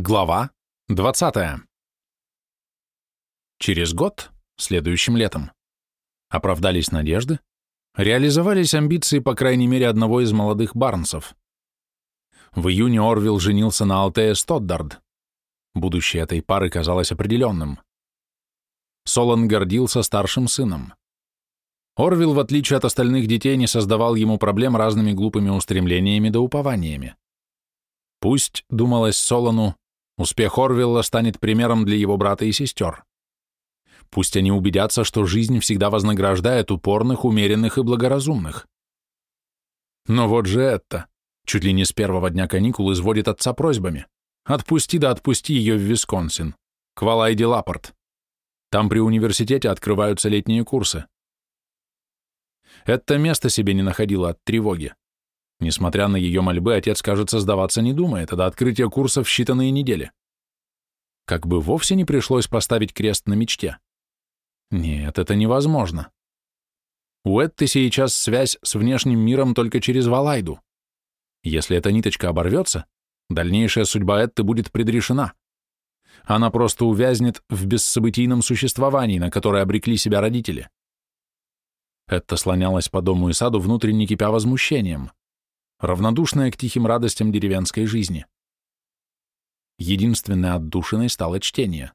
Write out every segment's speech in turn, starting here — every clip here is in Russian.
Глава 20. Через год, следующим летом, оправдались надежды, реализовались амбиции, по крайней мере, одного из молодых Барнсов. В июне Орвилл женился на Алтее Стоддард. Будущее этой пары казалось определенным. Солон гордился старшим сыном. Орвилл, в отличие от остальных детей, не создавал ему проблем разными глупыми устремлениями да упованиями. Пусть, думалось Солону, Успех Орвилла станет примером для его брата и сестер. Пусть они убедятся, что жизнь всегда вознаграждает упорных, умеренных и благоразумных. Но вот же это, чуть ли не с первого дня каникул изводит отца просьбами. Отпусти да отпусти ее в Висконсин, к Валайде Лапорт. Там при университете открываются летние курсы. Это место себе не находило от тревоги. Несмотря на ее мольбы, отец, кажется, сдаваться не думает, а до открытия курса в считанные недели. Как бы вовсе не пришлось поставить крест на мечте. Нет, это невозможно. У Этты сейчас связь с внешним миром только через Валайду. Если эта ниточка оборвется, дальнейшая судьба Этты будет предрешена. Она просто увязнет в бессобытийном существовании, на которое обрекли себя родители. Этта слонялась по дому и саду, внутренне кипя возмущением равнодушная к тихим радостям деревенской жизни. Единственной отдушиной стало чтение.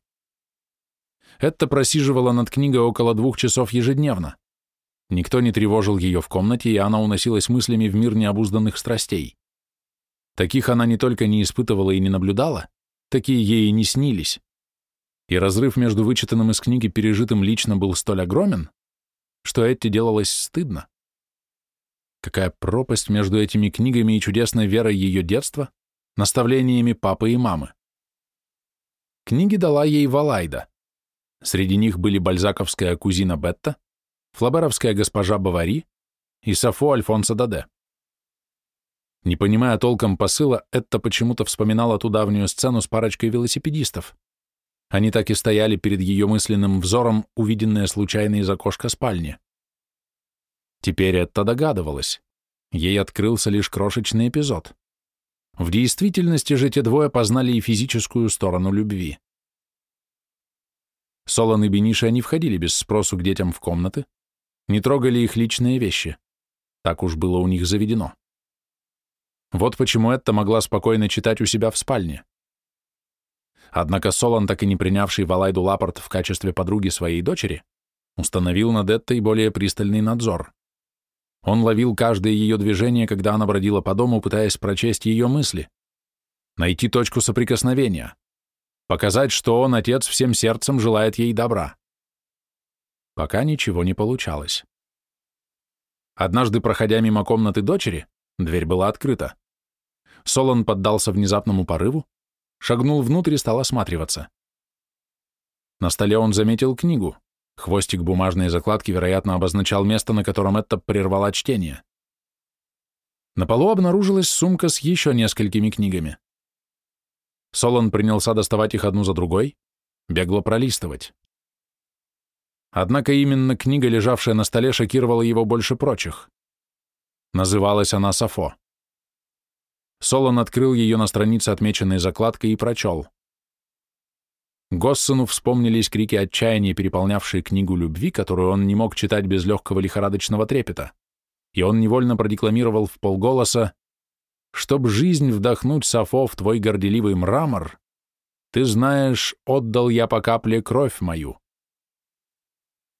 Это просиживала над книгой около двух часов ежедневно. Никто не тревожил ее в комнате, и она уносилась мыслями в мир необузданных страстей. Таких она не только не испытывала и не наблюдала, такие ей и не снились. И разрыв между вычитанным из книги пережитым лично был столь огромен, что Этти делалось стыдно. Какая пропасть между этими книгами и чудесной верой ее детства, наставлениями папы и мамы. Книги дала ей Валайда. Среди них были бальзаковская кузина Бетта, флаберовская госпожа Бавари и Сафо Альфонсо Даде. Не понимая толком посыла, Этта почему-то вспоминала ту давнюю сцену с парочкой велосипедистов. Они так и стояли перед ее мысленным взором, увиденные случайно из окошка спальни. Теперь это догадывалась. Ей открылся лишь крошечный эпизод. В действительности же те двое познали и физическую сторону любви. Солон и Бениша не входили без спросу к детям в комнаты, не трогали их личные вещи. Так уж было у них заведено. Вот почему это могла спокойно читать у себя в спальне. Однако Солон, так и не принявший Валайду Лапорт в качестве подруги своей дочери, установил над Эттой более пристальный надзор. Он ловил каждое ее движение, когда она бродила по дому, пытаясь прочесть ее мысли, найти точку соприкосновения, показать, что он, отец, всем сердцем желает ей добра. Пока ничего не получалось. Однажды, проходя мимо комнаты дочери, дверь была открыта. Солон поддался внезапному порыву, шагнул внутрь и стал осматриваться. На столе он заметил книгу, Хвостик бумажной закладки, вероятно, обозначал место, на котором это прервала чтение. На полу обнаружилась сумка с еще несколькими книгами. Солон принялся доставать их одну за другой, бегло пролистывать. Однако именно книга, лежавшая на столе, шокировала его больше прочих. Называлась она «Сафо». Солон открыл ее на странице, отмеченной закладкой, и прочел. Госсену вспомнились крики отчаяния, переполнявшие книгу любви, которую он не мог читать без легкого лихорадочного трепета, и он невольно продекламировал в полголоса «Чтоб жизнь вдохнуть, Сафо, в твой горделивый мрамор, ты знаешь, отдал я по капле кровь мою».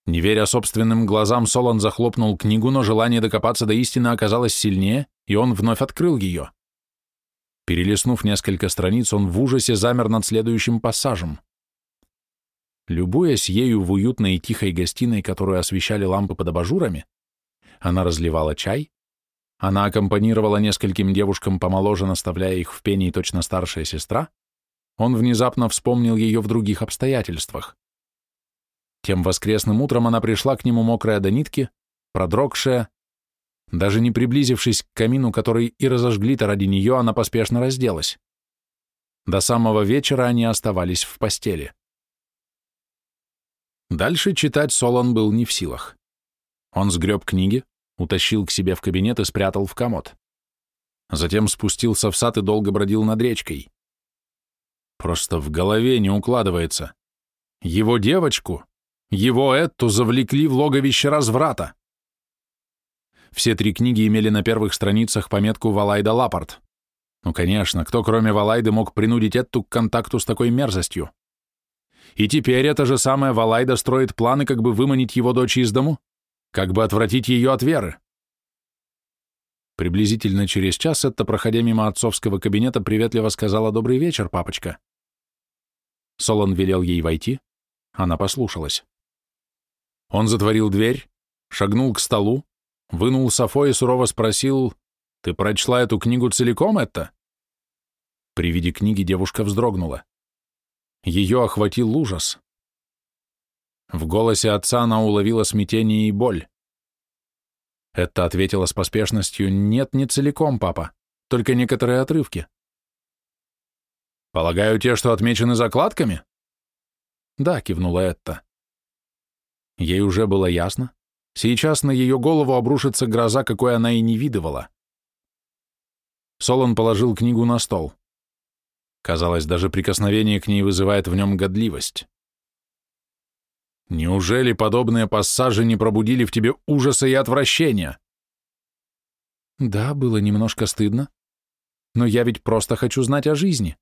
Не веря собственным глазам, Солон захлопнул книгу, но желание докопаться до истины оказалось сильнее, и он вновь открыл ее. Перелистнув несколько страниц, он в ужасе замер над следующим пассажем. Любуясь ею в уютной и тихой гостиной, которую освещали лампы под абажурами, она разливала чай, она аккомпанировала нескольким девушкам помоложе, наставляя их в пении точно старшая сестра, он внезапно вспомнил ее в других обстоятельствах. Тем воскресным утром она пришла к нему мокрая до нитки, продрогшая, даже не приблизившись к камину, который и разожгли-то ради нее, она поспешно разделась. До самого вечера они оставались в постели. Дальше читать Солон был не в силах. Он сгреб книги, утащил к себе в кабинет и спрятал в комод. Затем спустился в сад и долго бродил над речкой. Просто в голове не укладывается. Его девочку, его Этту завлекли в логовище разврата. Все три книги имели на первых страницах пометку «Валайда Лапорт». Ну, конечно, кто кроме Валайды мог принудить Этту к контакту с такой мерзостью? И теперь эта же самая Валайда строит планы, как бы выманить его дочь из дому, как бы отвратить ее от веры. Приблизительно через час Этта, проходя мимо отцовского кабинета, приветливо сказала «Добрый вечер, папочка». Солон велел ей войти, она послушалась. Он затворил дверь, шагнул к столу, вынул Сафо и сурово спросил «Ты прочла эту книгу целиком, это?» При виде книги девушка вздрогнула. Ее охватил ужас. В голосе отца она уловила смятение и боль. Это ответила с поспешностью «Нет, не целиком, папа, только некоторые отрывки». «Полагаю, те, что отмечены закладками?» «Да», — кивнула Этта. Ей уже было ясно. Сейчас на ее голову обрушится гроза, какой она и не видывала. Солон положил книгу на стол. Казалось, даже прикосновение к ней вызывает в нем годливость. Неужели подобные пассажи не пробудили в тебе ужаса и отвращения? Да, было немножко стыдно. Но я ведь просто хочу знать о жизни.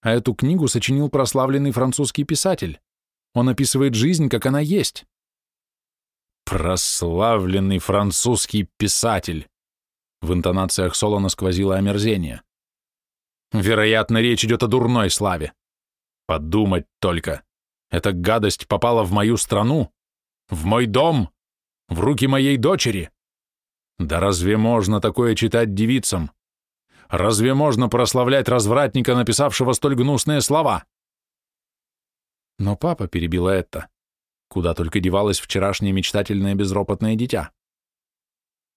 А эту книгу сочинил прославленный французский писатель. Он описывает жизнь, как она есть. Прославленный французский писатель. В интонациях Солона сквозило омерзение. Вероятно, речь идет о дурной славе. Подумать только. Эта гадость попала в мою страну, в мой дом, в руки моей дочери. Да разве можно такое читать девицам? Разве можно прославлять развратника, написавшего столь гнусные слова? Но папа перебила это. Куда только девалось вчерашнее мечтательное безропотное дитя.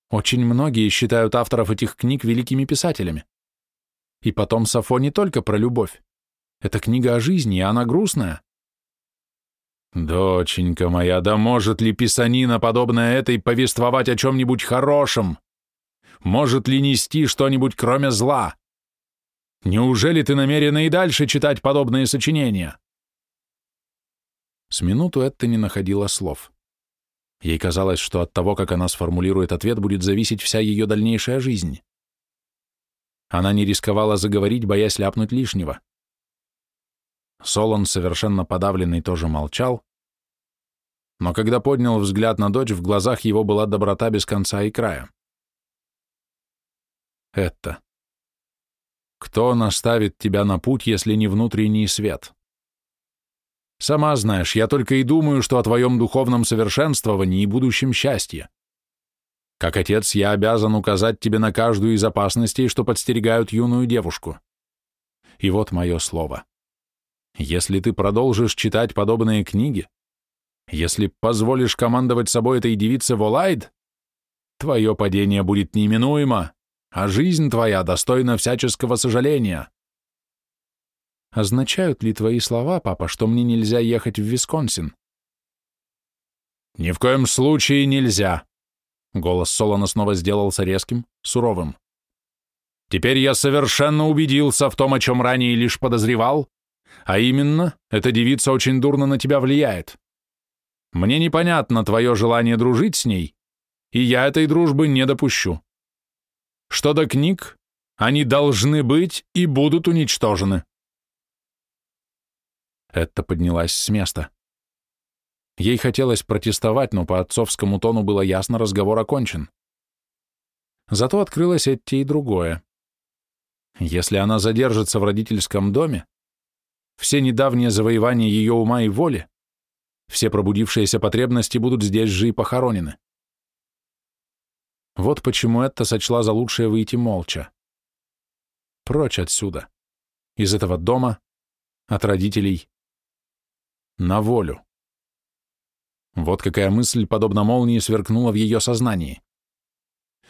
Очень многие считают авторов этих книг великими писателями. И потом Сафо не только про любовь. Это книга о жизни, и она грустная. Доченька моя, да может ли писанина, подобная этой, повествовать о чем-нибудь хорошем? Может ли нести что-нибудь кроме зла? Неужели ты намерена и дальше читать подобные сочинения? С минуту это не находила слов. Ей казалось, что от того, как она сформулирует ответ, будет зависеть вся ее дальнейшая жизнь. Она не рисковала заговорить, боясь ляпнуть лишнего. Солон, совершенно подавленный, тоже молчал, но когда поднял взгляд на дочь, в глазах его была доброта без конца и края. Это. Кто наставит тебя на путь, если не внутренний свет? Сама знаешь, я только и думаю, что о твоем духовном совершенствовании и будущем счастье. Как отец, я обязан указать тебе на каждую из опасностей, что подстерегают юную девушку. И вот мое слово. Если ты продолжишь читать подобные книги, если позволишь командовать собой этой девице Волайд, твое падение будет неминуемо, а жизнь твоя достойна всяческого сожаления. Означают ли твои слова, папа, что мне нельзя ехать в Висконсин? Ни в коем случае нельзя. Голос Солона снова сделался резким, суровым. Теперь я совершенно убедился в том, о чем ранее лишь подозревал, а именно, эта девица очень дурно на тебя влияет. Мне непонятно твое желание дружить с ней, и я этой дружбы не допущу. Что до книг, они должны быть и будут уничтожены. Это поднялась с места. Ей хотелось протестовать, но по отцовскому тону было ясно, разговор окончен. Зато открылось Этти и другое. Если она задержится в родительском доме, все недавние завоевания ее ума и воли, все пробудившиеся потребности будут здесь же и похоронены. Вот почему это сочла за лучшее выйти молча. Прочь отсюда, из этого дома, от родителей, на волю. Вот какая мысль, подобно молнии, сверкнула в ее сознании.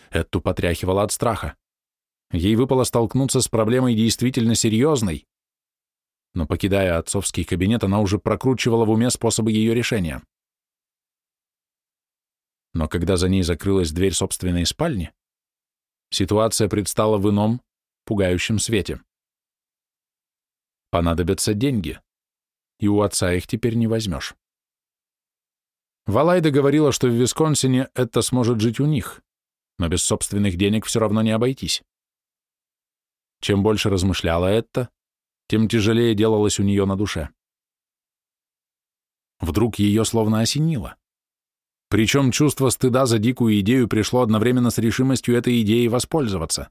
Эту потряхивала от страха. Ей выпало столкнуться с проблемой действительно серьезной, но, покидая отцовский кабинет, она уже прокручивала в уме способы ее решения. Но когда за ней закрылась дверь собственной спальни, ситуация предстала в ином, пугающем свете. Понадобятся деньги, и у отца их теперь не возьмешь. Валайда говорила, что в Висконсине это сможет жить у них, но без собственных денег все равно не обойтись. Чем больше размышляла это, тем тяжелее делалось у нее на душе. Вдруг ее словно осенило. Причем чувство стыда за дикую идею пришло одновременно с решимостью этой идеей воспользоваться.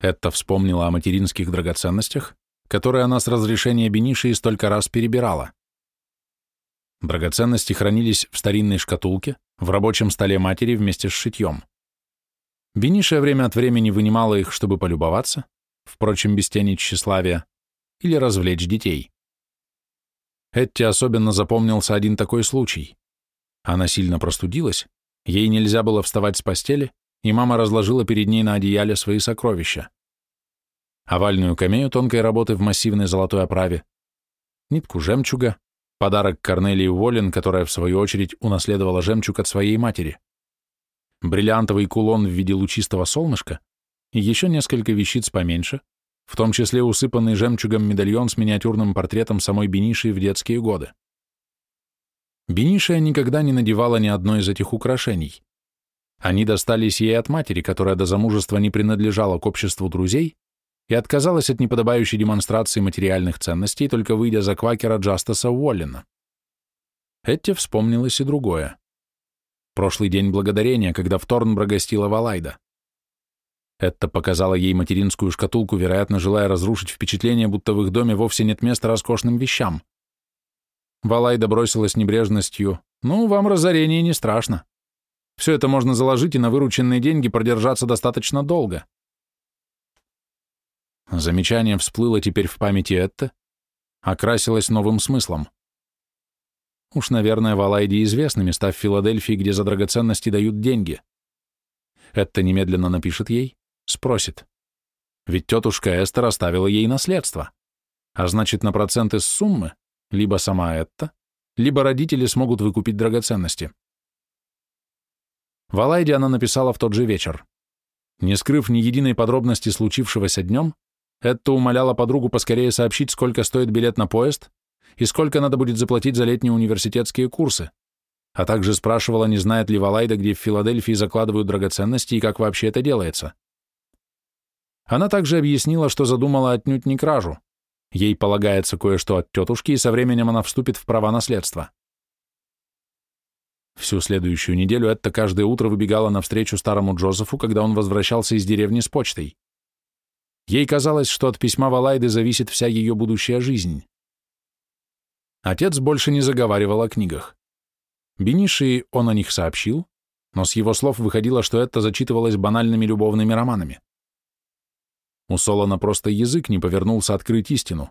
Это вспомнила о материнских драгоценностях, которые она с разрешения Бениши столько раз перебирала. Драгоценности хранились в старинной шкатулке, в рабочем столе матери вместе с шитьем. Бенишия время от времени вынимала их, чтобы полюбоваться, впрочем, без тени тщеславия, или развлечь детей. Этти особенно запомнился один такой случай. Она сильно простудилась, ей нельзя было вставать с постели, и мама разложила перед ней на одеяле свои сокровища. Овальную камею тонкой работы в массивной золотой оправе, нитку жемчуга, подарок Корнелии Уоллен, которая, в свою очередь, унаследовала жемчуг от своей матери, бриллиантовый кулон в виде лучистого солнышка и еще несколько вещиц поменьше, в том числе усыпанный жемчугом медальон с миниатюрным портретом самой Бениши в детские годы. Бенишия никогда не надевала ни одной из этих украшений. Они достались ей от матери, которая до замужества не принадлежала к обществу друзей и отказалась от неподобающей демонстрации материальных ценностей, только выйдя за квакера Джастаса Уоллина. Этте вспомнилось и другое. Прошлый день благодарения, когда в Торнбро гостила Валайда. Это показало ей материнскую шкатулку, вероятно, желая разрушить впечатление, будто в их доме вовсе нет места роскошным вещам. Валайда бросилась небрежностью. «Ну, вам разорение не страшно. Все это можно заложить и на вырученные деньги продержаться достаточно долго. Замечание всплыло теперь в памяти это, окрасилось новым смыслом. Уж, наверное, в Алайде известны места в Филадельфии, где за драгоценности дают деньги. Это немедленно напишет ей, спросит. Ведь тетушка Эстер оставила ей наследство. А значит, на проценты с суммы либо сама это, либо родители смогут выкупить драгоценности. В Алайде она написала в тот же вечер. Не скрыв ни единой подробности случившегося днем, это умоляла подругу поскорее сообщить, сколько стоит билет на поезд и сколько надо будет заплатить за летние университетские курсы, а также спрашивала, не знает ли Валайда, где в Филадельфии закладывают драгоценности и как вообще это делается. Она также объяснила, что задумала отнюдь не кражу. Ей полагается кое-что от тетушки, и со временем она вступит в права наследства. Всю следующую неделю Этта каждое утро выбегала навстречу старому Джозефу, когда он возвращался из деревни с почтой. Ей казалось, что от письма Валайды зависит вся ее будущая жизнь. Отец больше не заговаривал о книгах. Бениши он о них сообщил, но с его слов выходило, что это зачитывалось банальными любовными романами. У Солона просто язык не повернулся открыть истину.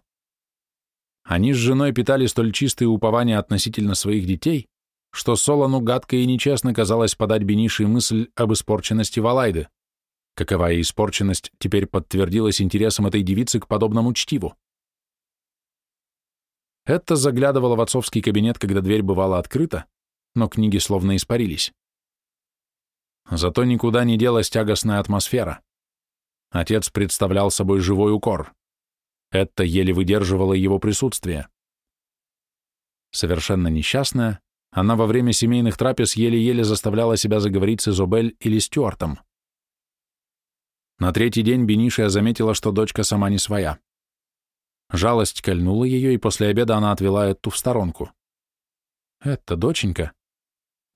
Они с женой питали столь чистые упования относительно своих детей, что Солону гадко и нечестно казалось подать Бениши мысль об испорченности Валайды. Каковая испорченность теперь подтвердилась интересом этой девицы к подобному чтиву. Это заглядывала в отцовский кабинет, когда дверь бывала открыта, но книги словно испарились. Зато никуда не делась тягостная атмосфера. Отец представлял собой живой укор. Это еле выдерживало его присутствие. Совершенно несчастная, она во время семейных трапез еле-еле заставляла себя заговорить с Изобель или Стюартом. На третий день Бенишия заметила, что дочка сама не своя. Жалость кольнула ее, и после обеда она отвела эту в сторонку. «Это, доченька,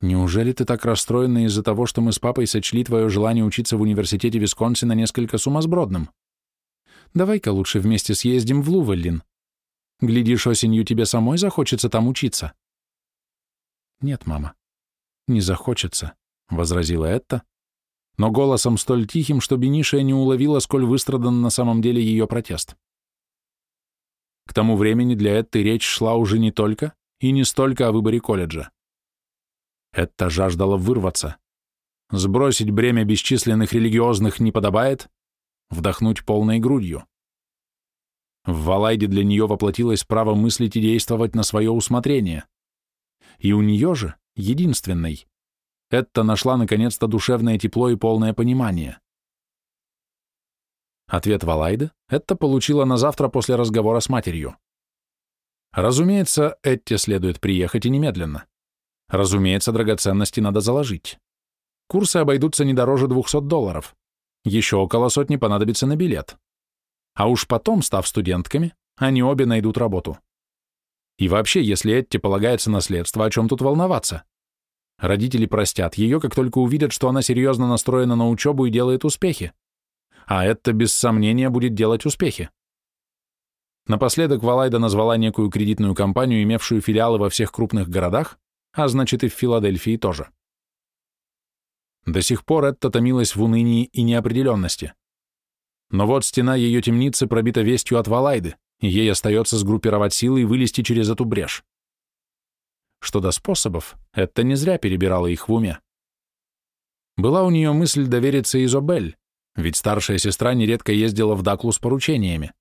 неужели ты так расстроена из-за того, что мы с папой сочли твое желание учиться в университете Висконсина несколько сумасбродным? Давай-ка лучше вместе съездим в Лувеллин. Глядишь, осенью тебе самой захочется там учиться». «Нет, мама, не захочется», — возразила Этта, но голосом столь тихим, что Бенишия не уловила, сколь выстрадан на самом деле ее протест. К тому времени для Этты речь шла уже не только и не столько о выборе колледжа. Этта жаждала вырваться. Сбросить бремя бесчисленных религиозных не подобает, вдохнуть полной грудью. В Валайде для нее воплотилось право мыслить и действовать на свое усмотрение. И у нее же, единственной, Этта нашла наконец-то душевное тепло и полное понимание. Ответ Валайды это получила на завтра после разговора с матерью. Разумеется, Этте следует приехать и немедленно. Разумеется, драгоценности надо заложить. Курсы обойдутся не дороже 200 долларов. Еще около сотни понадобится на билет. А уж потом, став студентками, они обе найдут работу. И вообще, если Этте полагается наследство, о чем тут волноваться? Родители простят ее, как только увидят, что она серьезно настроена на учебу и делает успехи. А это, без сомнения, будет делать успехи. Напоследок Валайда назвала некую кредитную компанию, имевшую филиалы во всех крупных городах, а значит и в Филадельфии тоже. До сих пор это томилась в унынии и неопределенности. Но вот стена ее темницы пробита вестью от Валайды, и ей остается сгруппировать силы и вылезти через эту брешь. Что до способов, это не зря перебирала их в уме. Была у нее мысль довериться Изобель, ведь старшая сестра нередко ездила в Даклу с поручениями.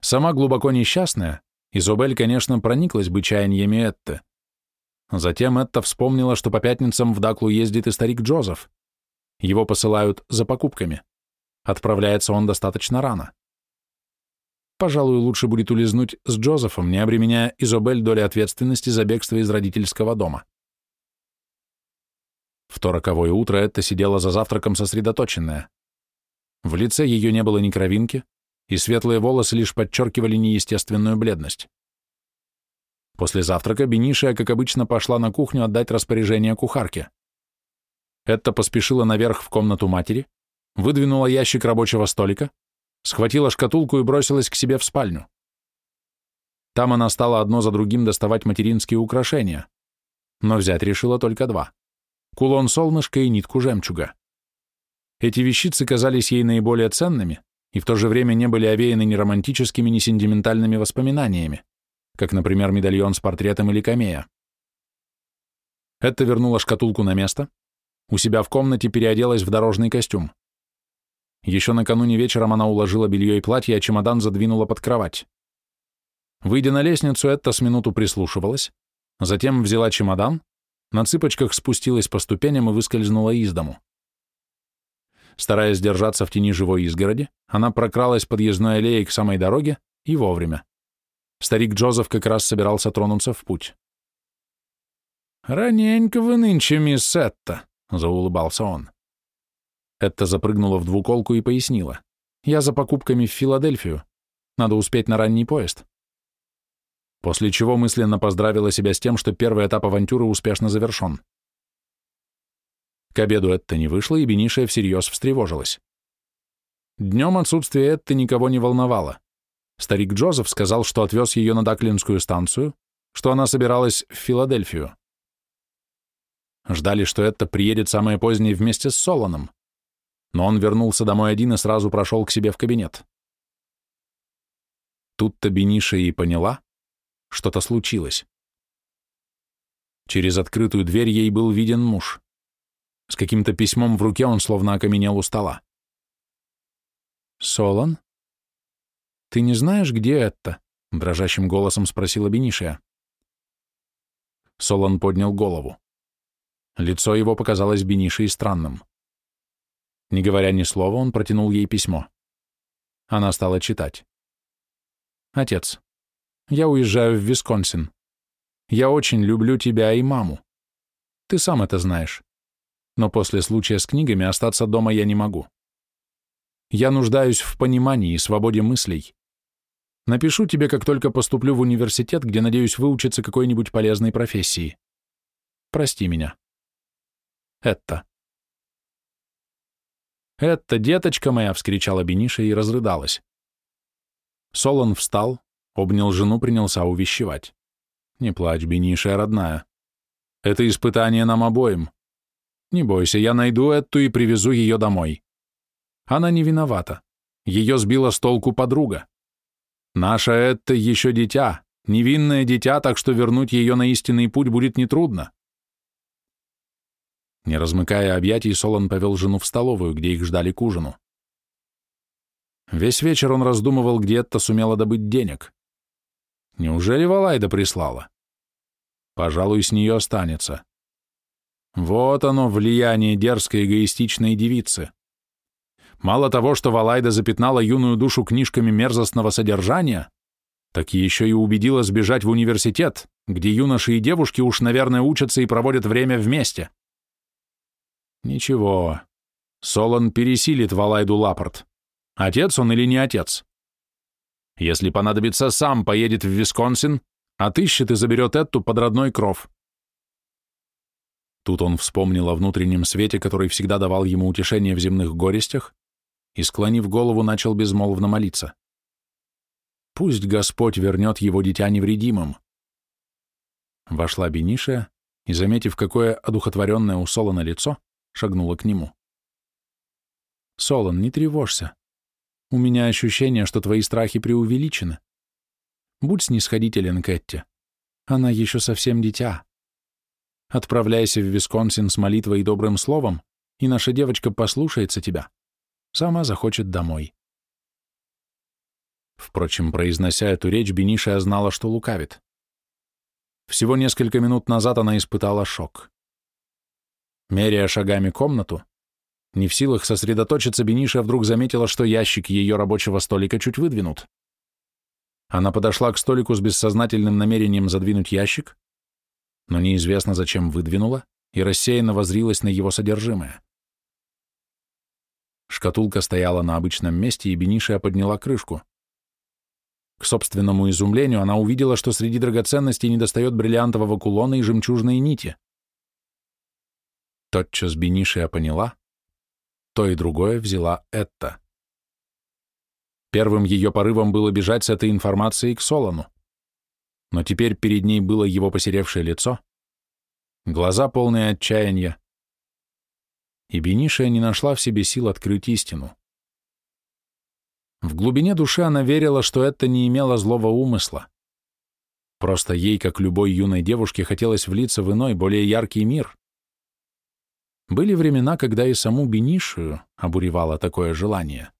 Сама глубоко несчастная, Изобель, конечно, прониклась бы чаяниями Этты, Затем Этта вспомнила, что по пятницам в Даклу ездит и старик Джозеф. Его посылают за покупками. Отправляется он достаточно рано. Пожалуй, лучше будет улизнуть с Джозефом, не обременяя Изобель доли ответственности за бегство из родительского дома. В то роковое утро Этта сидела за завтраком сосредоточенная. В лице ее не было ни кровинки, и светлые волосы лишь подчеркивали неестественную бледность. После завтрака Бенишия, как обычно, пошла на кухню отдать распоряжение кухарке. Этта поспешила наверх в комнату матери, выдвинула ящик рабочего столика, схватила шкатулку и бросилась к себе в спальню. Там она стала одно за другим доставать материнские украшения, но взять решила только два — кулон солнышка и нитку жемчуга. Эти вещицы казались ей наиболее ценными и в то же время не были овеяны ни романтическими, ни сентиментальными воспоминаниями как, например, медальон с портретом или камея. Это вернула шкатулку на место, у себя в комнате переоделась в дорожный костюм. Еще накануне вечером она уложила белье и платье, а чемодан задвинула под кровать. Выйдя на лестницу, Этта с минуту прислушивалась, затем взяла чемодан, на цыпочках спустилась по ступеням и выскользнула из дому. Стараясь держаться в тени живой изгороди, она прокралась подъездной аллеей к самой дороге и вовремя. Старик Джозеф как раз собирался тронуться в путь. «Раненько вы нынче, мисс Этта», — заулыбался он. Этта запрыгнула в двуколку и пояснила. «Я за покупками в Филадельфию. Надо успеть на ранний поезд». После чего мысленно поздравила себя с тем, что первый этап авантюры успешно завершен. К обеду Этта не вышла, и Бенишия всерьез встревожилась. Днем отсутствие Этты никого не волновало. Старик Джозеф сказал, что отвез ее на Даклинскую станцию, что она собиралась в Филадельфию. Ждали, что это приедет самое позднее вместе с Солоном, но он вернулся домой один и сразу прошел к себе в кабинет. Тут-то Бениша и поняла, что-то случилось. Через открытую дверь ей был виден муж. С каким-то письмом в руке он словно окаменел у стола. «Солон?» «Ты не знаешь, где это?» — дрожащим голосом спросила Бенишия. Солон поднял голову. Лицо его показалось Бенишей странным. Не говоря ни слова, он протянул ей письмо. Она стала читать. «Отец, я уезжаю в Висконсин. Я очень люблю тебя и маму. Ты сам это знаешь. Но после случая с книгами остаться дома я не могу. Я нуждаюсь в понимании и свободе мыслей. Напишу тебе, как только поступлю в университет, где надеюсь выучиться какой-нибудь полезной профессии. Прости меня. Это. «Это, деточка моя!» — вскричала Бениша и разрыдалась. Солон встал, обнял жену, принялся увещевать. «Не плачь, Бениша, родная. Это испытание нам обоим. Не бойся, я найду эту и привезу ее домой. Она не виновата. Ее сбила с толку подруга. Наша это еще дитя, невинное дитя, так что вернуть ее на истинный путь будет нетрудно. Не размыкая объятий, Солон повел жену в столовую, где их ждали к ужину. Весь вечер он раздумывал, где это сумела добыть денег. Неужели Валайда прислала? Пожалуй, с нее останется. Вот оно, влияние дерзкой эгоистичной девицы. Мало того, что Валайда запятнала юную душу книжками мерзостного содержания, так еще и убедила сбежать в университет, где юноши и девушки уж, наверное, учатся и проводят время вместе. Ничего, Солон пересилит Валайду Лапорт. Отец он или не отец? Если понадобится, сам поедет в Висконсин, отыщет и заберет Этту под родной кров. Тут он вспомнил о внутреннем свете, который всегда давал ему утешение в земных горестях, и, склонив голову, начал безмолвно молиться. Пусть Господь вернет его дитя невредимым. Вошла Бениша и, заметив, какое одухотворенное у Солона лицо, шагнула к нему. «Солон, не тревожься. У меня ощущение, что твои страхи преувеличены. Будь снисходителен, Кэтти. Она еще совсем дитя. Отправляйся в Висконсин с молитвой и добрым словом, и наша девочка послушается тебя. Сама захочет домой. Впрочем, произнося эту речь, Бениша знала, что лукавит. Всего несколько минут назад она испытала шок. Меряя шагами комнату, не в силах сосредоточиться, Бениша вдруг заметила, что ящик ее рабочего столика чуть выдвинут. Она подошла к столику с бессознательным намерением задвинуть ящик, но неизвестно зачем выдвинула и рассеянно возрилась на его содержимое. Шкатулка стояла на обычном месте, и Бениша подняла крышку. К собственному изумлению она увидела, что среди драгоценностей недостает бриллиантового кулона и жемчужной нити. Тотчас Бенишия поняла, то и другое взяла это. Первым ее порывом было бежать с этой информацией к Солону но теперь перед ней было его посеревшее лицо, глаза полные отчаяния, и Бенишия не нашла в себе сил открыть истину. В глубине души она верила, что это не имело злого умысла. Просто ей, как любой юной девушке, хотелось влиться в иной, более яркий мир. Были времена, когда и саму Бенишию обуревало такое желание.